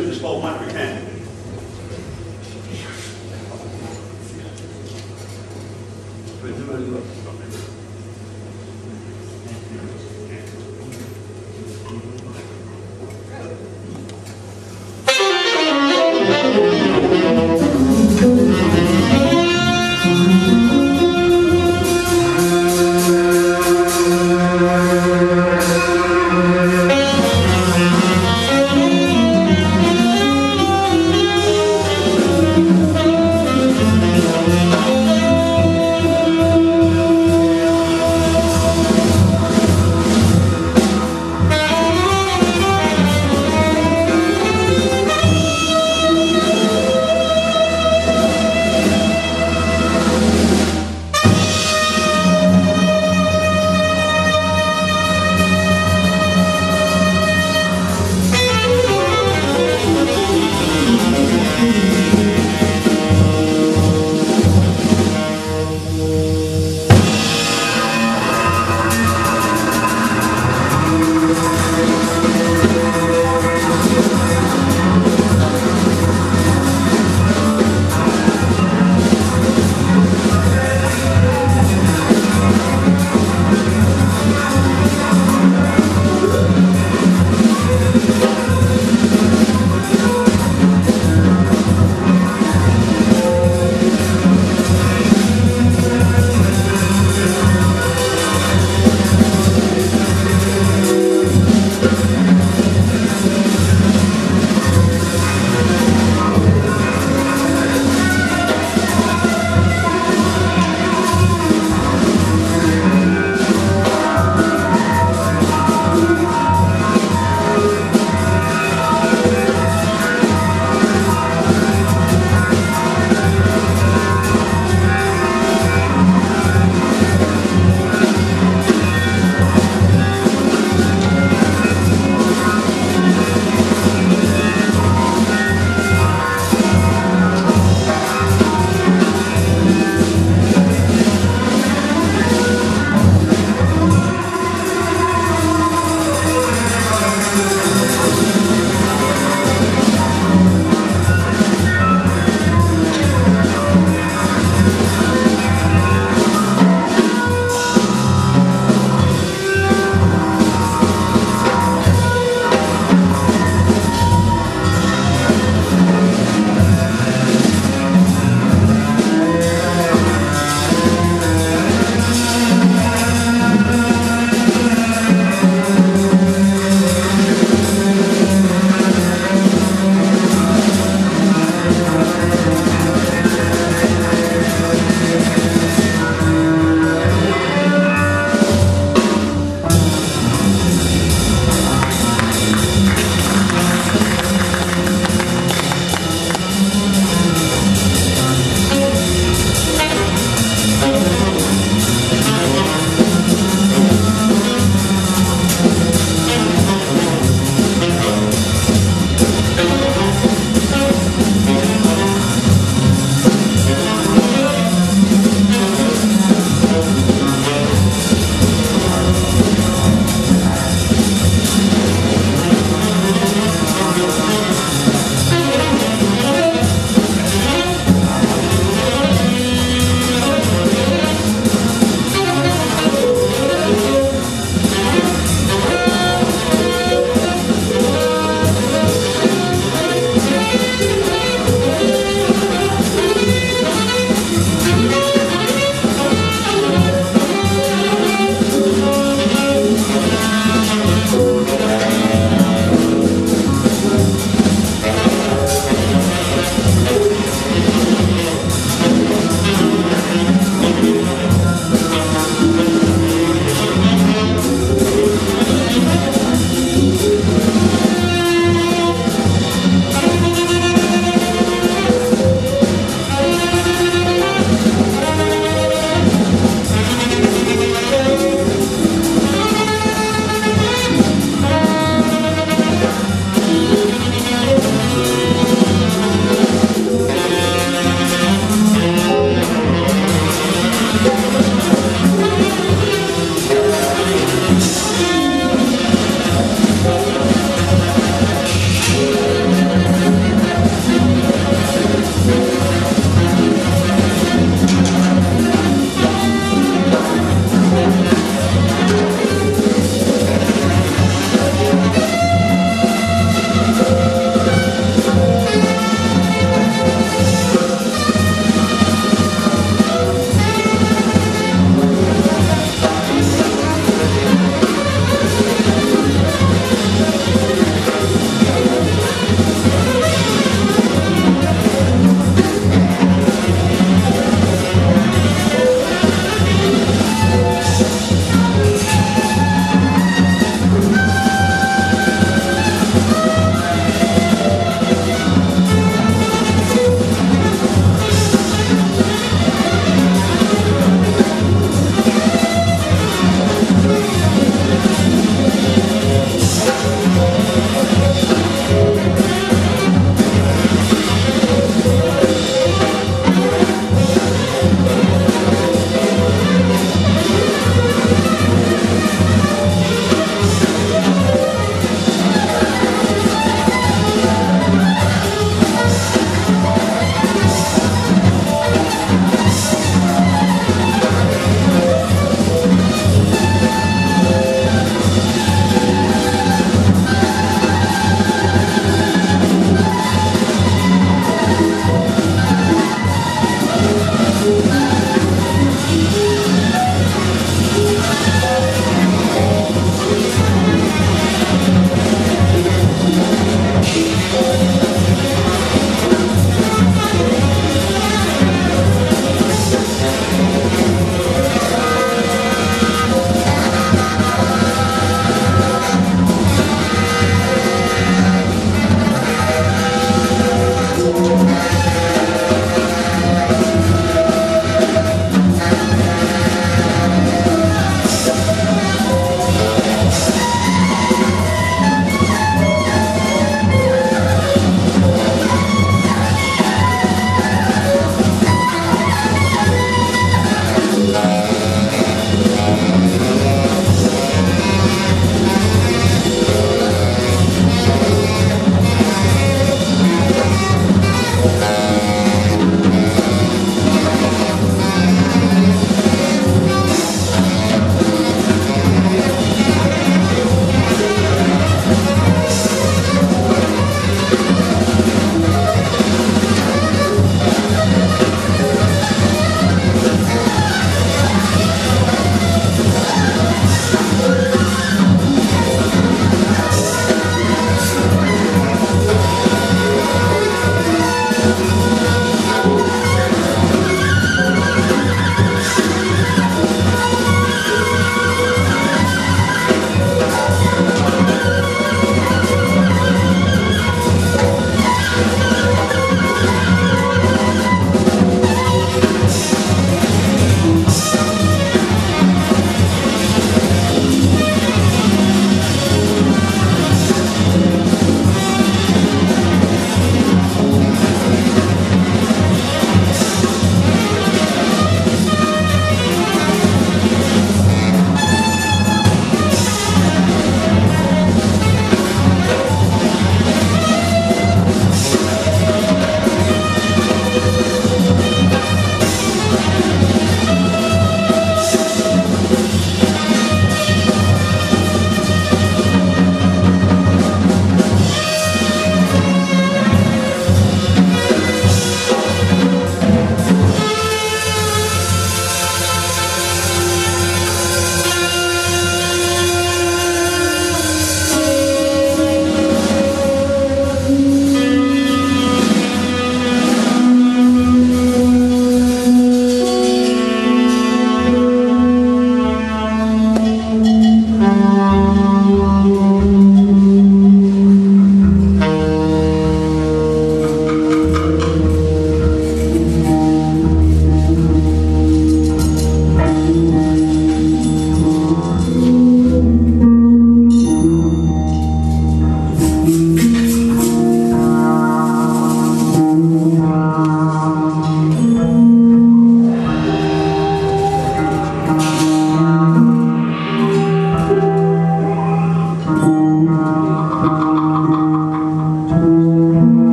And this next tune can. called One Pretend.